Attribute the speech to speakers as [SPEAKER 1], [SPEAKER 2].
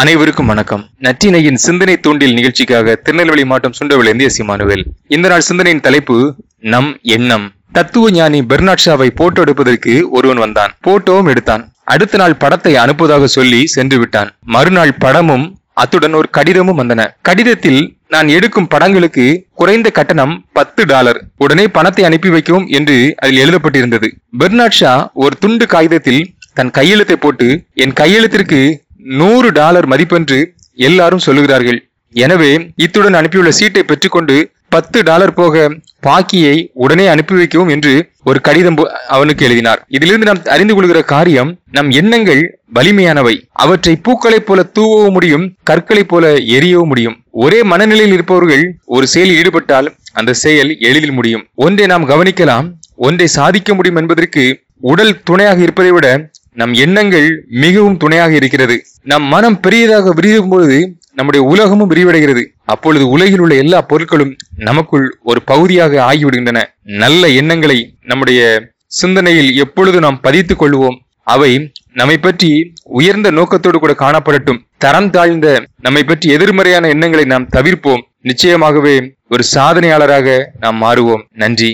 [SPEAKER 1] அனைவருக்கும் வணக்கம். நற்றினையின் சிந்தனை தூண்டில் நிகழ்ச்சிக்காக திருநெல்வேலி மாவட்டம் சுண்டவிலிருந்து எஸ் இமானுவேல் இந்த நாள் சிந்தனையின் தலைப்பு நம் எண்ணம். தத்துவ ஞானி பெர்னாட்ஷாவை போட்டோ எடுப்பதற்கு ஒருவன் வந்தான். போட்டோவும் எடுத்தான். அடுத்த நாள் படத்தை அனுப்புவதாக சொல்லி சென்று விட்டான். மறுநாள் படமும் அத்துடன் ஒரு கடிதமும் வந்தன. கடிதத்தில் நான் எடுக்கும் படங்களுக்கு குறைந்த கட்டணம் பத்து டாலர். உடனே பணத்தை அனுப்பி வைக்கவும் என்று அதில் எழுதப்பட்டிருந்தது. பெர்னாட் ஷா ஒரு துண்டு காகிதத்தில் தன் கையெழுத்தை போட்டு என் கையெழுத்திற்கு நூறு டாலர் மதிப்பென்று எல்லாரும் சொல்லுகிறார்கள். எனவே இத்துடன் அனுப்பியுள்ள சீட்டை பெற்றுக்கொண்டு பத்து டாலர் போக பாக்கியை உடனே அனுப்பி வைக்கவும் என்று ஒரு கடிதம் போ- அவனுக்கு எழுதினார். இதிலிருந்து நாம் அறிந்து கொள்கிற காரியம் நம் எண்ணங்கள் வலிமையானவை. அவற்றை பூக்களைப் போல தூவவும் முடியும் கற்களைப் போல எரியவும் முடியும். ஒரே மனநிலையில் இருப்பவர்கள் ஒரு செயலில் ஈடுபட்டால் அந்த செயல் எளிதில் முடியும். ஒன்றை நாம் கவனிக்கலாம் ஒன்றை சாதிக்க முடியும் என்பதற்கு உடல் துணையாக இருப்பதை விட நம் எண்ணங்கள் மிகவும் துணையாக இருக்கிறது. நம் மனம் பெரியதாக விரியும் பொழுது நம்முடைய உலகமும் விரிவடைகிறது. அப்பொழுது உலகில் உள்ள எல்லா பொருட்களும் நமக்குள் ஒரு பகுதியாக ஆகிவிடுகின்றன. நல்ல எண்ணங்களை நம்முடைய சிந்தனையில் எப்பொழுது நாம் பதித்துக் கொள்வோம் அவை நம்மை பற்றி உயர்ந்த நோக்கத்தோடு கூட காணப்படட்டும். தரம் தாழ்ந்த நம்மை பற்றி எதிர்மறையான எண்ணங்களை நாம் தவிர்ப்போம். நிச்சயமாகவே ஒரு சாதனையாளராக நாம் மாறுவோம். நன்றி.